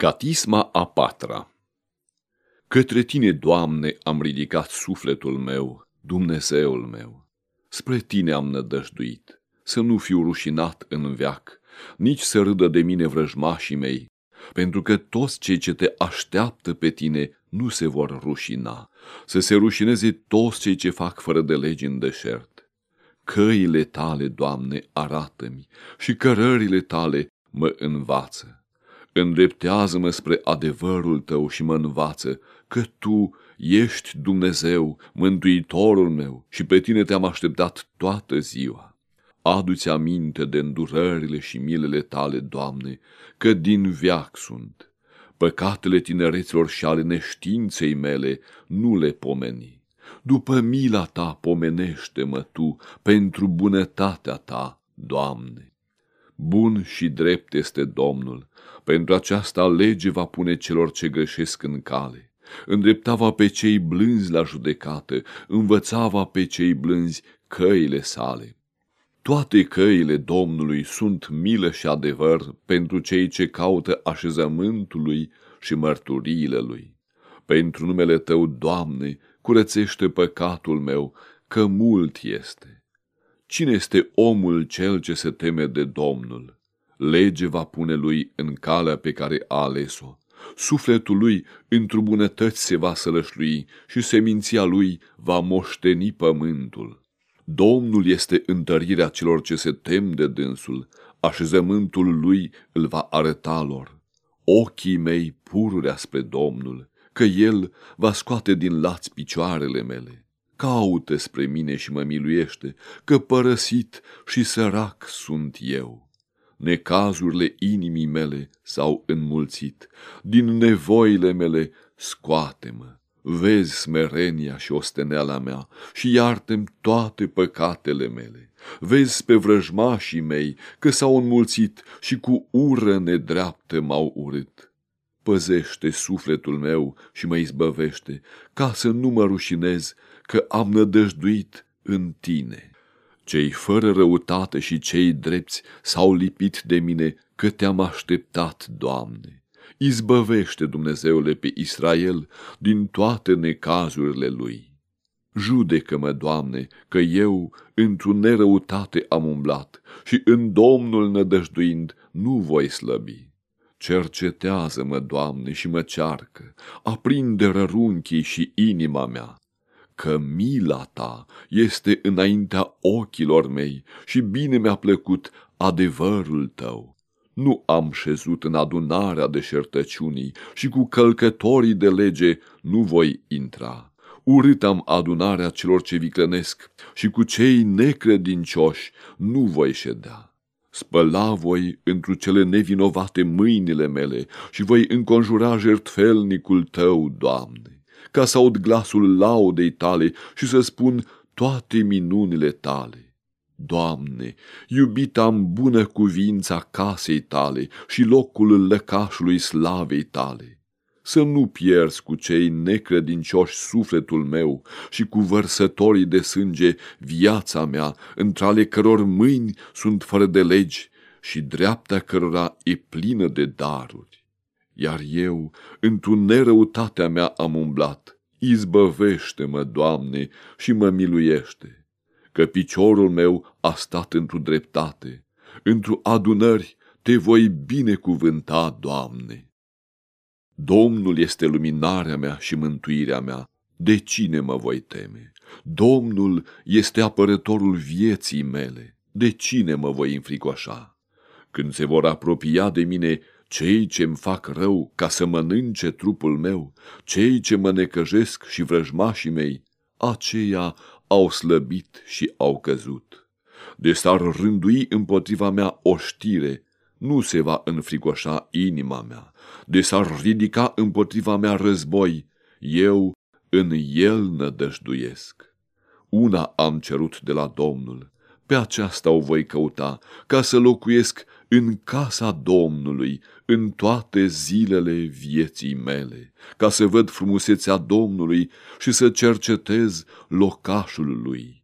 Catisma a patra Către tine, Doamne, am ridicat sufletul meu, Dumnezeul meu. Spre tine am nădăjduit, să nu fiu rușinat în veac, nici să râdă de mine vrăjmașii mei, pentru că toți cei ce te așteaptă pe tine nu se vor rușina, să se rușineze toți cei ce fac fără de legi în deșert. Căile tale, Doamne, arată-mi și cărările tale mă învață îndreptează-mă spre adevărul tău și mă învață că tu ești Dumnezeu, mântuitorul meu și pe tine te-am așteptat toată ziua. Adu-ți aminte de îndurările și milele tale, Doamne, că din viac sunt. Păcatele tinereților și ale neștiinței mele nu le pomeni. După mila ta pomenește-mă tu pentru bunătatea ta, Doamne. Bun și drept este Domnul, pentru aceasta lege va pune celor ce greșesc în cale. Îndreptava pe cei blânzi la judecată, învățava pe cei blânzi căile sale. Toate căile Domnului sunt milă și adevăr pentru cei ce caută așezământul lui și mărturiile lui. Pentru numele Tău, Doamne, curățește păcatul meu, că mult este. Cine este omul cel ce se teme de Domnul? Lege va pune lui în calea pe care a ales-o. Sufletul lui într-o bunătăți se va sălășlui și seminția lui va moșteni pământul. Domnul este întărirea celor ce se tem de dânsul, așezământul lui îl va arăta lor. Ochii mei pururea spre Domnul, că El va scoate din lați picioarele mele. Caută spre mine și mă miluiește, că părăsit și sărac sunt eu necazurile inimii mele s-au înmulțit, din nevoile mele scoate-mă. Vezi smerenia și osteneala mea și iartem toate păcatele mele. Vezi pe vrăjmașii mei că s-au înmulțit și cu ură nedreaptă m-au urât. Păzește sufletul meu și mă izbăvește, ca să nu mă rușinez că am nădăjduit în tine. Cei fără răutate și cei drepți s-au lipit de mine că te-am așteptat, Doamne. Izbăvește, Dumnezeule, pe Israel din toate necazurile lui. Judecă-mă, Doamne, că eu într-o nerăutate am umblat și în Domnul nădăjduind nu voi slăbi. Cercetează-mă, Doamne, și mă cearcă, aprinde rărunchii și inima mea că mila ta este înaintea ochilor mei și bine mi-a plăcut adevărul tău. Nu am șezut în adunarea deșertăciunii și cu călcătorii de lege nu voi intra. Urât am adunarea celor ce viclănesc și cu cei necredincioși nu voi ședea. Spăla voi întru cele nevinovate mâinile mele și voi înconjura jertfelnicul tău, Doamne ca să aud glasul laudei tale și să spun toate minunile tale. Doamne, iubit am bună cuvința casei tale și locul lăcașului slavei tale. Să nu pierzi cu cei necredincioși sufletul meu și cu vărsătorii de sânge viața mea, între ale căror mâini sunt fără de legi și dreapta cărora e plină de daruri iar eu, într-o nerăutatea mea am umblat. Izbăvește-mă, Doamne, și mă miluiește, că piciorul meu a stat într-o dreptate, într-o adunări te voi binecuvânta, Doamne. Domnul este luminarea mea și mântuirea mea, de cine mă voi teme? Domnul este apărătorul vieții mele, de cine mă voi înfricoșa? Când se vor apropia de mine cei ce-mi fac rău ca să mănânce trupul meu, cei ce mă necăjesc și vrăjmașii mei, aceia au slăbit și au căzut. De s-ar rândui împotriva mea o știre, nu se va înfricoșa inima mea. De s-ar ridica împotriva mea război, eu în el nădăjduiesc. Una am cerut de la Domnul, pe aceasta o voi căuta, ca să locuiesc în casa Domnului în toate zilele vieții mele, ca să văd frumusețea Domnului și să cercetez locașul lui.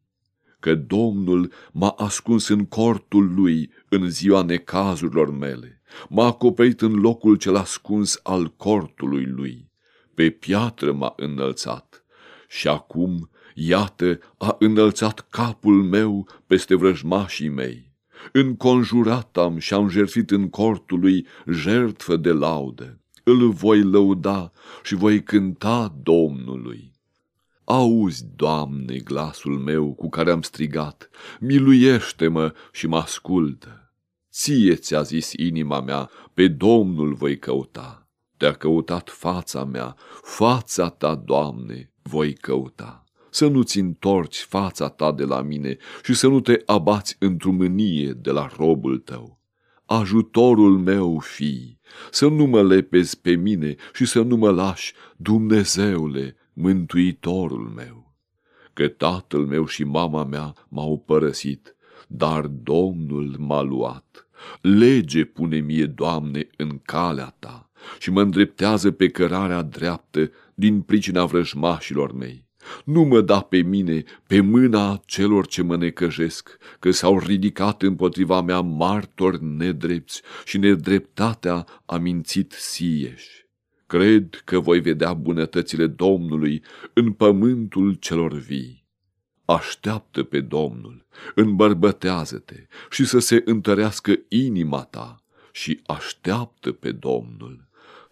Că Domnul m-a ascuns în cortul lui în ziua necazurilor mele, m-a acoperit în locul cel ascuns al cortului lui, pe piatră m-a înălțat și acum, iată, a înălțat capul meu peste vrăjmașii mei. Înconjurat am și am jertfit în cortul lui jertfă de laudă. Îl voi lăuda și voi cânta Domnului. Auzi, Doamne, glasul meu cu care am strigat, miluiește-mă și mă ascultă. Ție ți-a zis inima mea, pe Domnul voi căuta. Te-a căutat fața mea, fața ta, Doamne, voi căuta. Să nu-ți întorci fața ta de la mine și să nu te abați într-o mânie de la robul tău. Ajutorul meu fii, să nu mă lepezi pe mine și să nu mă lași, Dumnezeule, mântuitorul meu. Că tatăl meu și mama mea m-au părăsit, dar Domnul m-a luat. Lege pune mie, Doamne, în calea ta și mă îndreptează pe cărarea dreaptă din pricina vrăjmașilor mei. Nu mă da pe mine pe mâna celor ce mă necăjesc, că s-au ridicat împotriva mea martori nedrepți și nedreptatea a mințit sieși. Cred că voi vedea bunătățile Domnului în pământul celor vii. Așteaptă pe Domnul, îmbărbătează-te și să se întărească inima ta și așteaptă pe Domnul.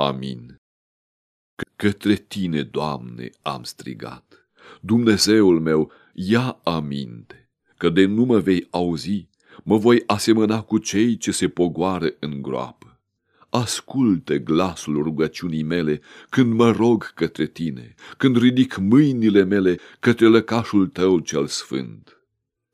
Amin. Către tine, Doamne, am strigat. Dumnezeul meu, ia aminte, că de nu mă vei auzi, mă voi asemăna cu cei ce se pogoară în groapă. Asculte glasul rugăciunii mele când mă rog către tine, când ridic mâinile mele către lăcașul tău cel sfânt.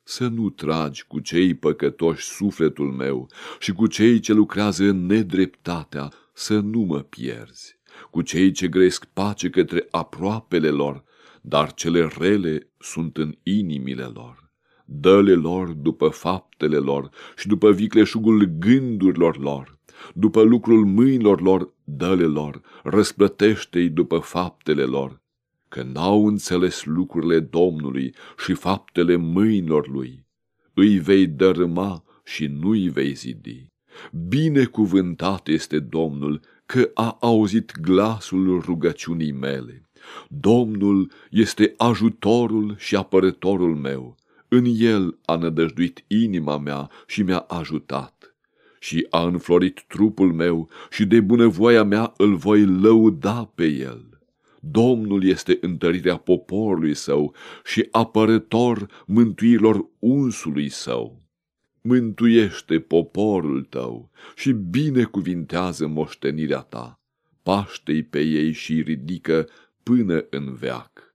Să nu tragi cu cei păcătoși sufletul meu și cu cei ce lucrează în nedreptatea, să nu mă pierzi, cu cei ce gresc pace către aproapele lor, dar cele rele sunt în inimile lor. Dă-le lor după faptele lor și după vicleșugul gândurilor lor, după lucrul mâinilor lor, dă-le lor, răsplătește-i după faptele lor, că n-au înțeles lucrurile Domnului și faptele mâinilor lui. Îi vei dărâma și nu-i vei zidi. Binecuvântat este Domnul că a auzit glasul rugăciunii mele. Domnul este ajutorul și apărătorul meu. În el a nădăjduit inima mea și mi-a ajutat. Și a înflorit trupul meu și de bunăvoia mea îl voi lăuda pe el. Domnul este întărirea poporului său și apărător mântuirilor unsului său mântuiește poporul tău și binecuvintează moștenirea ta, paște pe ei și ridică până în veac.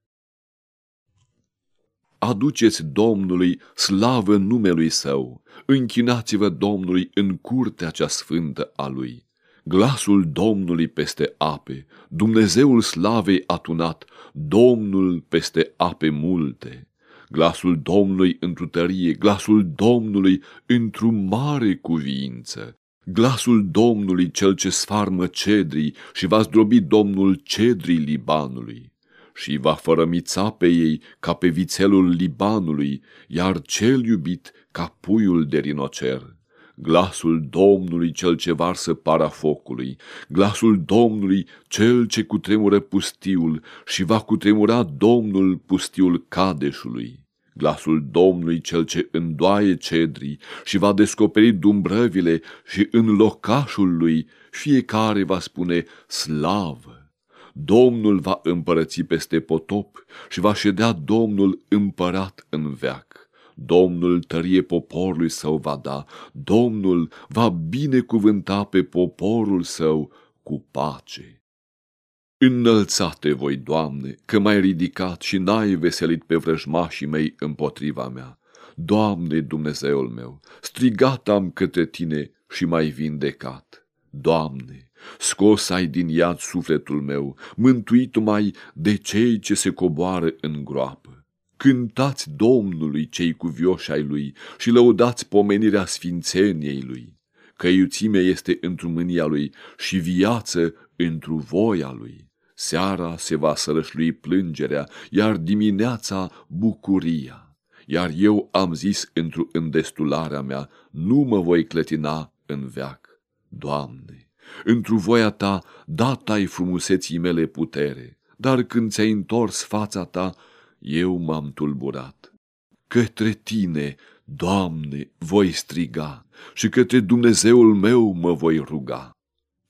Aduceți Domnului slavă numelui său, închinați-vă Domnului în curtea cea sfântă a lui. Glasul Domnului peste ape, Dumnezeul slavei atunat, Domnul peste ape multe glasul Domnului într-o tărie, glasul Domnului într-o mare cuvință, glasul Domnului cel ce sfarmă cedrii și va zdrobi Domnul cedrii Libanului. Și va fărămița pe ei ca pe vițelul Libanului, iar cel iubit ca puiul de rinocer. Glasul Domnului cel ce varsă para focului, glasul Domnului cel ce cutremură pustiul și va cutremura Domnul pustiul Cadeșului, glasul Domnului cel ce îndoaie cedrii și va descoperi dumbrăvile și în locașul lui fiecare va spune slavă. Domnul va împărăți peste potop și va ședea Domnul împărat în veac. Domnul tărie poporului său va da, Domnul va binecuvânta pe poporul său cu pace. Înălțate voi, Doamne, că m-ai ridicat și n-ai veselit pe vrăjmașii mei împotriva mea. Doamne, Dumnezeul meu, strigat am către Tine și m-ai vindecat. Doamne, scos ai din iad sufletul meu, mântuit mai de cei ce se coboară în groapă. Cântați Domnului cei cuvioși ai Lui și lăudați pomenirea sfințeniei Lui. Că iuțime este într-o mânia Lui și viață într-o voia Lui. Seara se va sărășlui plângerea, iar dimineața bucuria. Iar eu am zis într-o îndestularea mea, nu mă voi clătina în veac. Doamne, într-o voia ta dat ai frumuseții mele putere, dar când ți-ai întors fața ta, eu m-am tulburat. Către tine, Doamne, voi striga și către Dumnezeul meu mă voi ruga.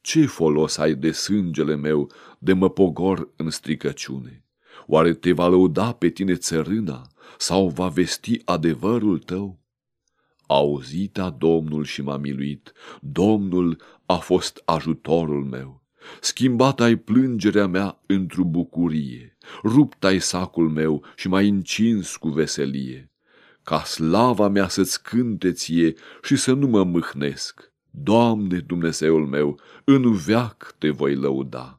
Ce folos ai de sângele meu de mă pogor în stricăciune? Oare te va lăuda pe tine țărâna sau va vesti adevărul tău? Auzita Domnul și m-a miluit, Domnul a fost ajutorul meu. Schimbat ai plângerea mea într-o bucurie, rupt ai sacul meu și m-ai încins cu veselie. Ca slava mea să-ți cânte ție și să nu mă mâhnesc Doamne Dumnezeul meu, în veac te voi lăuda.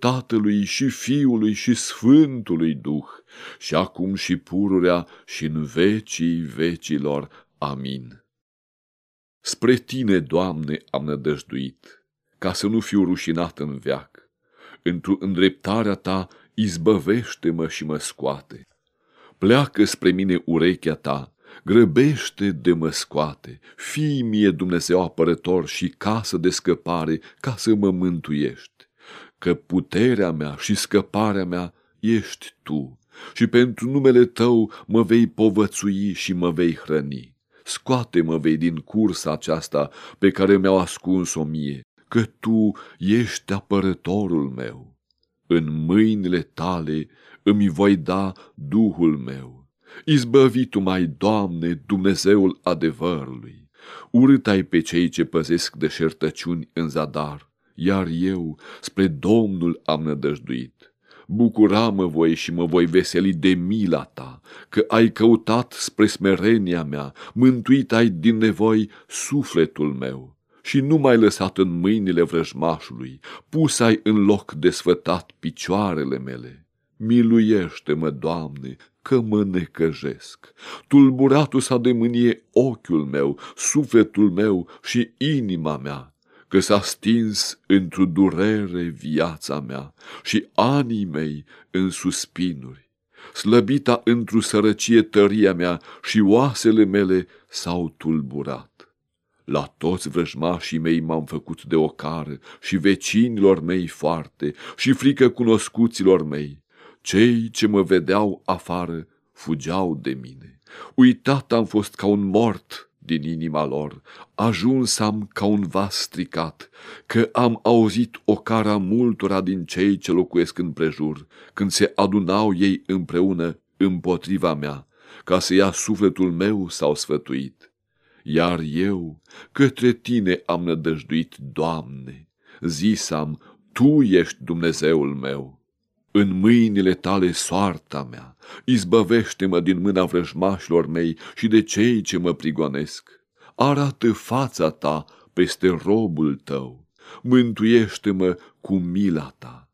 Tatălui și Fiului și Sfântului Duh, și acum și pururea și în vecii vecilor. Amin. Spre Tine, Doamne, am nădăjduit, ca să nu fiu rușinat în veac. Într-o îndreptarea Ta izbăvește-mă și mă scoate. Pleacă spre mine urechea Ta, grăbește de mă scoate, fii mie Dumnezeu apărător și casă de scăpare, ca să mă mântuiești că puterea mea și scăparea mea ești tu și pentru numele tău mă vei povățui și mă vei hrăni. Scoate-mă vei din cursa aceasta pe care mi-au ascuns-o mie, că tu ești apărătorul meu. În mâinile tale îmi voi da Duhul meu. Izbăvitu mai, Doamne, Dumnezeul adevărului. Urât ai pe cei ce păzesc deșertăciuni în zadar iar eu spre Domnul am nădăjduit. Bucura-mă voi și mă voi veseli de mila ta, că ai căutat spre smerenia mea, mântuit ai din nevoi sufletul meu și nu m-ai lăsat în mâinile vrăjmașului, pus ai în loc desfătat picioarele mele. Miluiește-mă, Doamne, că mă necăjesc. Tulburatul s-a de mânie ochiul meu, sufletul meu și inima mea că s-a stins într-o durere viața mea și anii mei în suspinuri. Slăbita într-o sărăcie tăria mea și oasele mele s-au tulburat. La toți vrăjmașii mei m-am făcut de ocară și vecinilor mei foarte și frică cunoscuților mei. Cei ce mă vedeau afară fugeau de mine. Uitat am fost ca un mort din inima lor, ajuns am ca un vas stricat, că am auzit o cara multora din cei ce locuiesc în prejur, când se adunau ei împreună împotriva mea, ca să ia sufletul meu s-au sfătuit. Iar eu către tine am nădăjduit, Doamne, zisam, Tu ești Dumnezeul meu. În mâinile tale soarta mea, izbăvește-mă din mâna vrăjmașilor mei și de cei ce mă prigonesc. Arată fața ta peste robul tău, mântuiește-mă cu mila ta.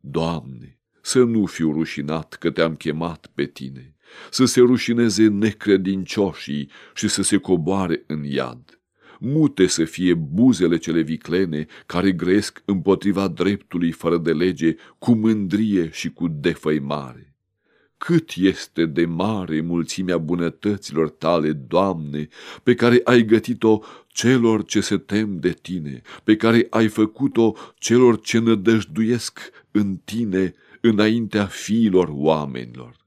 Doamne, să nu fiu rușinat că te-am chemat pe tine, să se rușineze necredincioșii și să se coboare în iad mute să fie buzele cele viclene care gresc împotriva dreptului fără de lege cu mândrie și cu defăimare. Cât este de mare mulțimea bunătăților tale, Doamne, pe care ai gătit-o celor ce se tem de tine, pe care ai făcut-o celor ce nădăjduiesc în tine înaintea fiilor oamenilor.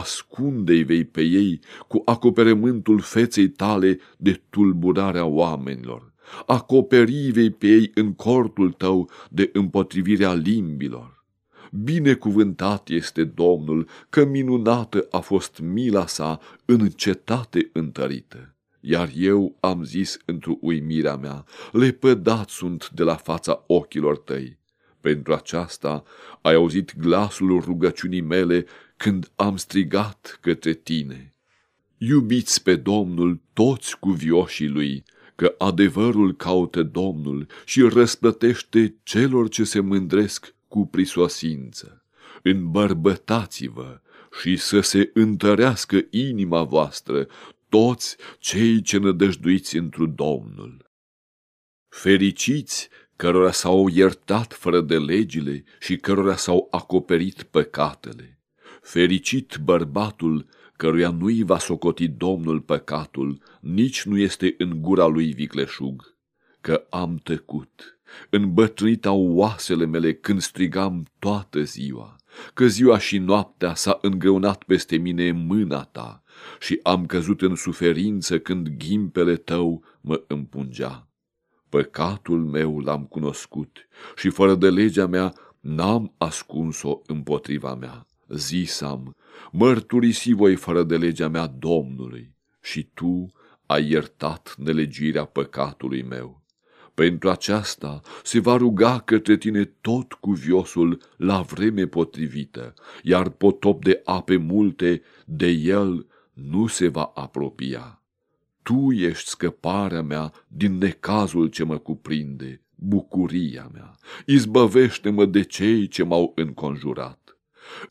Ascunde-i vei pe ei cu acoperământul feței tale de tulburarea oamenilor. Acoperi-vei pe ei în cortul tău de împotrivirea limbilor. Binecuvântat este Domnul, că minunată a fost mila sa în cetate întărită. Iar eu am zis într-o uimirea mea, lepădat sunt de la fața ochilor tăi. Pentru aceasta ai auzit glasul rugăciunii mele când am strigat către tine. Iubiți pe Domnul toți cuvioșii lui, că adevărul caută Domnul și răsplătește celor ce se mândresc cu prisosință. Îmbărbătați-vă și să se întărească inima voastră toți cei ce nădăjduiți întru Domnul. Fericiți cărora s-au iertat fără de legile și cărora s-au acoperit păcatele. Fericit bărbatul căruia nu-i va socoti Domnul păcatul, nici nu este în gura lui vicleșug, că am tăcut, îmbătrânit au oasele mele când strigam toată ziua, că ziua și noaptea s-a îngreunat peste mine mâna ta și am căzut în suferință când ghimpele tău mă împungea. Păcatul meu l-am cunoscut și fără de legea mea n-am ascuns-o împotriva mea. Zisam, mărturisi voi fără de legea mea Domnului și tu ai iertat nelegirea păcatului meu. Pentru aceasta se va ruga către tine tot cuviosul la vreme potrivită, iar potop de ape multe de el nu se va apropia. Tu ești scăparea mea din necazul ce mă cuprinde, bucuria mea. Izbăvește-mă de cei ce m-au înconjurat.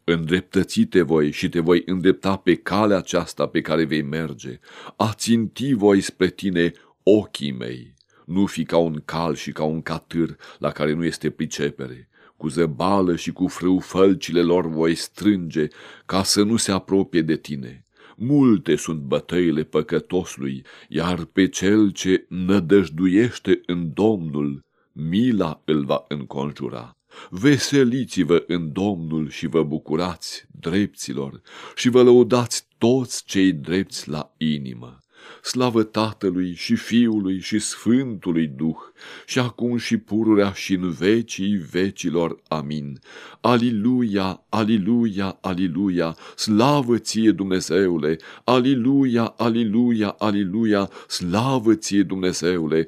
Îndreptățite voi și te voi îndrepta pe calea aceasta pe care vei merge. A ținti voi spre tine ochii mei. Nu fi ca un cal și ca un catâr la care nu este pricepere. Cu zăbală și cu frâu fălcile lor voi strânge ca să nu se apropie de tine Multe sunt bătăile păcătosului, iar pe cel ce nădăjduiește în Domnul, mila îl va înconjura. Veseliți-vă în Domnul și vă bucurați, drepților, și vă lăudați toți cei drepți la inimă. Slavă Tatălui și Fiului și Sfântului Duh, și acum și pururea și în vecii vecilor. Amin. Aliluia, aliluia, aliluia, slavă ție Dumnezeule, aliluia, aliluia, aliluia, slavă ție Dumnezeule,